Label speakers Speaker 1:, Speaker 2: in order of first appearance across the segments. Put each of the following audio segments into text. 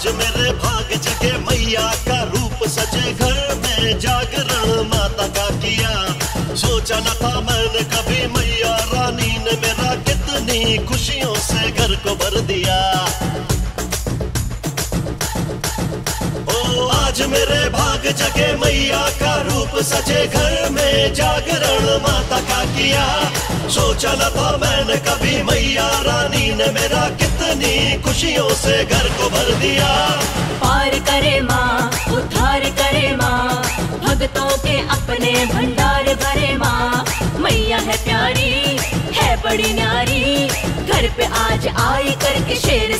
Speaker 1: आज मेरे भाग जगे मैया का रूप सजे घर में जागरण माता का किया। सोचा न था मैंने कभी मैया रानी ने मेरा कितनी खुशियों से घर को भर दिया। ओ, आज मेरे भाग जगे मैया का रूप सजे घर में जागरण माता का किया। सोचा न था मैंने कभी मैया रानी ने मेरा कितनी खुशियों से घर को भर दिया।
Speaker 2: पार करे माँ उधार करे माँ, भक्तों के अपने भंडार भरे माँ। मैया है प्यारी, है बड़ी नारी घर पे आज आई करके शेर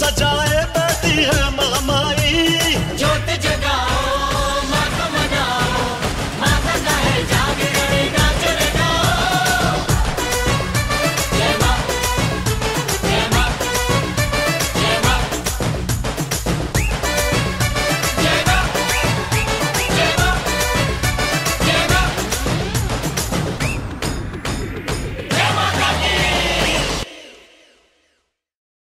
Speaker 2: सजाए